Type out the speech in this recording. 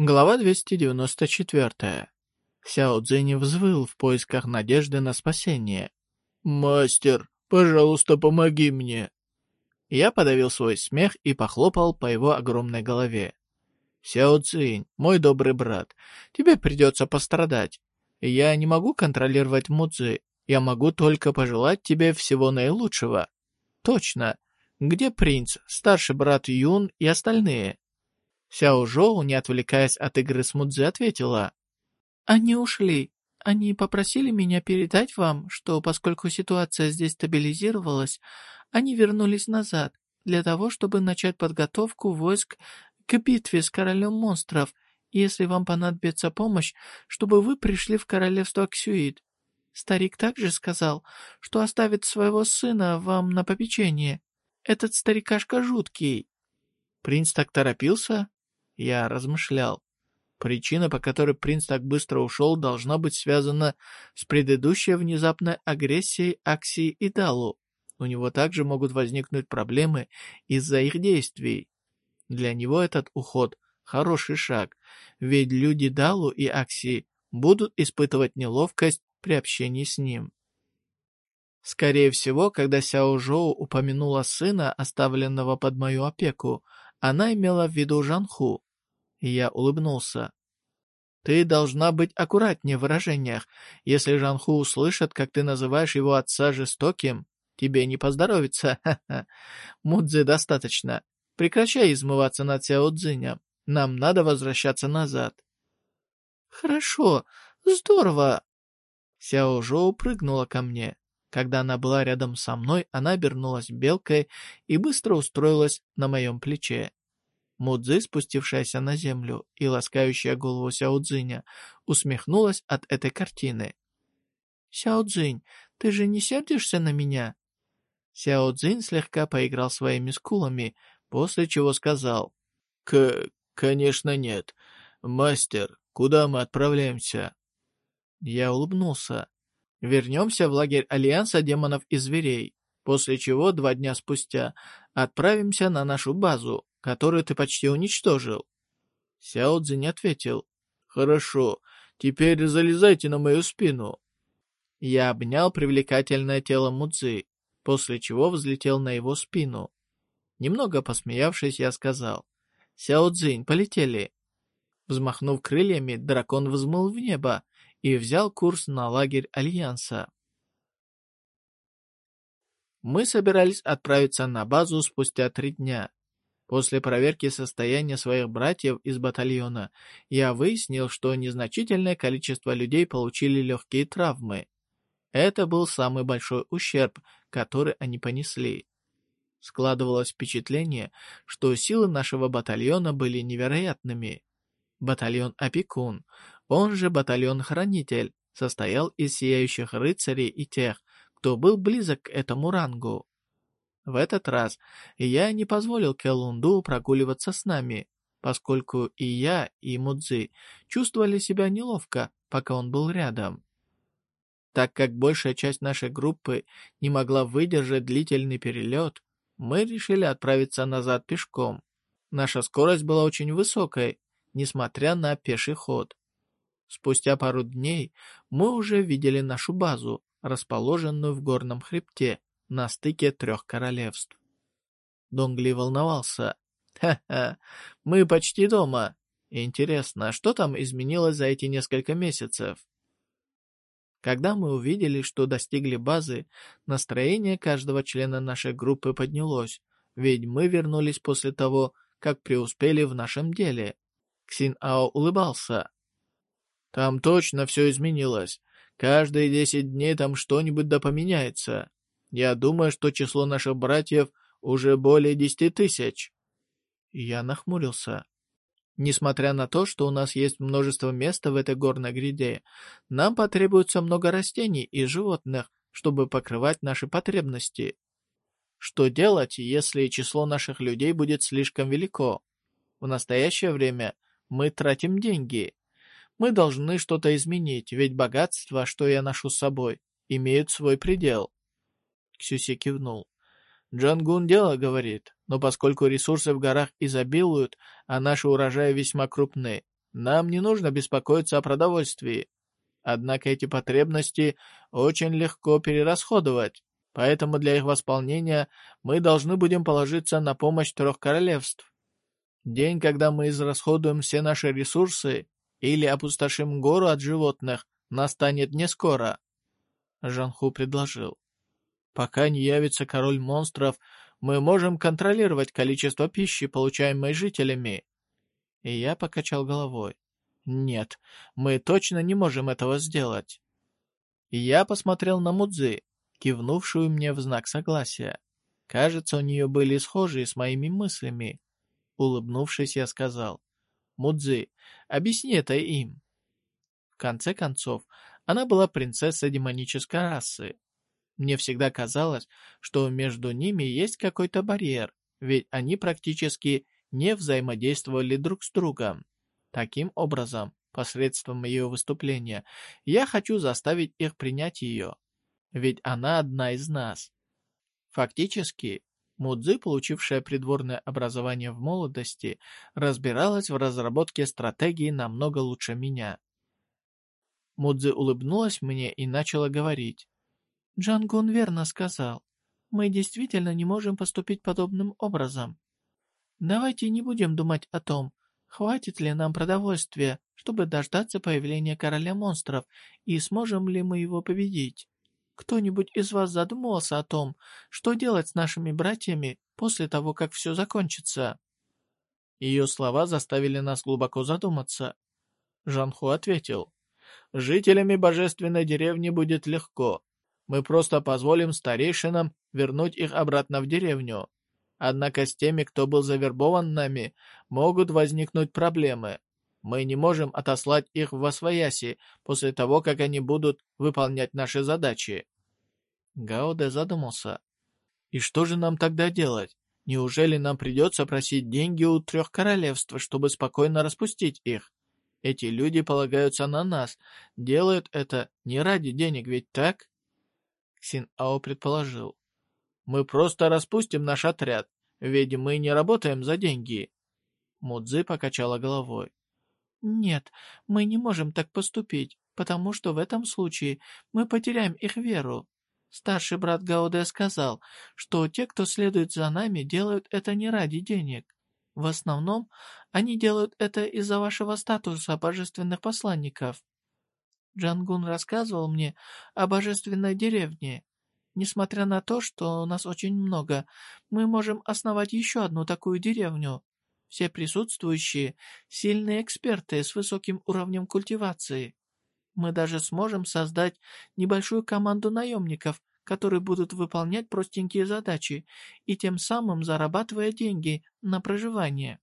Глава 294. Сяо Цзинь взвыл в поисках надежды на спасение. «Мастер, пожалуйста, помоги мне!» Я подавил свой смех и похлопал по его огромной голове. «Сяо Цзинь, мой добрый брат, тебе придется пострадать. Я не могу контролировать Мудзи, я могу только пожелать тебе всего наилучшего». «Точно. Где принц, старший брат Юн и остальные?» Сяо Жоу, не отвлекаясь от игры с Мудзи, ответила. «Они ушли. Они попросили меня передать вам, что поскольку ситуация здесь стабилизировалась, они вернулись назад для того, чтобы начать подготовку войск к битве с королем монстров, если вам понадобится помощь, чтобы вы пришли в королевство Ксюид. Старик также сказал, что оставит своего сына вам на попечение. Этот старикашка жуткий». Принц так торопился? Я размышлял. Причина, по которой принц так быстро ушел, должна быть связана с предыдущей внезапной агрессией Аксии и Далу. У него также могут возникнуть проблемы из-за их действий. Для него этот уход – хороший шаг, ведь люди Далу и Аксии будут испытывать неловкость при общении с ним. Скорее всего, когда Сяо Жоу упомянула сына, оставленного под мою опеку, она имела в виду Жанху. Я улыбнулся. «Ты должна быть аккуратнее в выражениях. Если Жанху услышит, как ты называешь его отца жестоким, тебе не поздоровится. Мудзи достаточно. Прекращай измываться над Сяо Цзинем. Нам надо возвращаться назад». «Хорошо. Здорово». Сяо Жоу прыгнула ко мне. Когда она была рядом со мной, она обернулась белкой и быстро устроилась на моем плече. Мудзи, спустившаяся на землю и ласкающая голову Сяо Цзиня, усмехнулась от этой картины. «Сяо Цзинь, ты же не сердишься на меня?» Сяо Цзинь слегка поиграл своими скулами, после чего сказал. «К... конечно нет. Мастер, куда мы отправляемся?» Я улыбнулся. «Вернемся в лагерь Альянса демонов и зверей, после чего два дня спустя отправимся на нашу базу, которую ты почти уничтожил». Сяо Цзинь ответил. «Хорошо, теперь залезайте на мою спину». Я обнял привлекательное тело Мудзи, после чего взлетел на его спину. Немного посмеявшись, я сказал. «Сяо Цзинь, полетели». Взмахнув крыльями, дракон взмыл в небо и взял курс на лагерь Альянса. Мы собирались отправиться на базу спустя три дня. После проверки состояния своих братьев из батальона, я выяснил, что незначительное количество людей получили легкие травмы. Это был самый большой ущерб, который они понесли. Складывалось впечатление, что силы нашего батальона были невероятными. Батальон «Опекун», он же батальон «Хранитель», состоял из сияющих рыцарей и тех, кто был близок к этому рангу. В этот раз я не позволил Келунду прогуливаться с нами, поскольку и я, и Мудзи чувствовали себя неловко, пока он был рядом. Так как большая часть нашей группы не могла выдержать длительный перелет, мы решили отправиться назад пешком. Наша скорость была очень высокой, несмотря на пеший ход. Спустя пару дней мы уже видели нашу базу, расположенную в горном хребте, на стыке трех королевств. Донгли волновался. «Ха-ха, мы почти дома. Интересно, что там изменилось за эти несколько месяцев?» Когда мы увидели, что достигли базы, настроение каждого члена нашей группы поднялось, ведь мы вернулись после того, как преуспели в нашем деле. Ксин Ао улыбался. «Там точно все изменилось. Каждые десять дней там что-нибудь да. Я думаю, что число наших братьев уже более десяти тысяч». Я нахмурился. Несмотря на то, что у нас есть множество места в этой горной гряде, нам потребуется много растений и животных, чтобы покрывать наши потребности. Что делать, если число наших людей будет слишком велико? В настоящее время мы тратим деньги. Мы должны что-то изменить, ведь богатство, что я ношу с собой, имеют свой предел. Ксюси кивнул. Джангун дело говорит, но поскольку ресурсы в горах изобилуют, а наши урожаи весьма крупны, Нам не нужно беспокоиться о продовольствии. Однако эти потребности очень легко перерасходовать, поэтому для их восполнения мы должны будем положиться на помощь трех королевств. День, когда мы израсходуем все наши ресурсы или опустошим гору от животных, настанет не скоро. Жанху предложил. Пока не явится король монстров, мы можем контролировать количество пищи, получаемой жителями. И я покачал головой. Нет, мы точно не можем этого сделать. И я посмотрел на Мудзи, кивнувшую мне в знак согласия. Кажется, у нее были схожие с моими мыслями. Улыбнувшись, я сказал, «Мудзи, объясни это им». В конце концов, она была принцессой демонической расы. Мне всегда казалось, что между ними есть какой-то барьер, ведь они практически не взаимодействовали друг с другом. Таким образом, посредством ее выступления, я хочу заставить их принять ее. Ведь она одна из нас. Фактически, Мудзи, получившая придворное образование в молодости, разбиралась в разработке стратегии намного лучше меня. Мудзи улыбнулась мне и начала говорить. Джангун верно сказал. Мы действительно не можем поступить подобным образом. Давайте не будем думать о том, Хватит ли нам продовольствия, чтобы дождаться появления короля монстров, и сможем ли мы его победить? Кто-нибудь из вас задумывался о том, что делать с нашими братьями после того, как все закончится?» Ее слова заставили нас глубоко задуматься. Жанху ответил, «Жителями божественной деревни будет легко. Мы просто позволим старейшинам вернуть их обратно в деревню. Однако с теми, кто был завербован нами, могут возникнуть проблемы. Мы не можем отослать их в Освояси после того, как они будут выполнять наши задачи. Гауде задумался. И что же нам тогда делать? Неужели нам придется просить деньги у трех королевств, чтобы спокойно распустить их? Эти люди полагаются на нас, делают это не ради денег, ведь так? Ксин Ао предположил. Мы просто распустим наш отряд, ведь мы не работаем за деньги». Мудзи покачала головой. «Нет, мы не можем так поступить, потому что в этом случае мы потеряем их веру. Старший брат Гауде сказал, что те, кто следует за нами, делают это не ради денег. В основном, они делают это из-за вашего статуса божественных посланников. Джангун рассказывал мне о божественной деревне. Несмотря на то, что нас очень много, мы можем основать еще одну такую деревню. Все присутствующие — сильные эксперты с высоким уровнем культивации. Мы даже сможем создать небольшую команду наемников, которые будут выполнять простенькие задачи и тем самым зарабатывая деньги на проживание.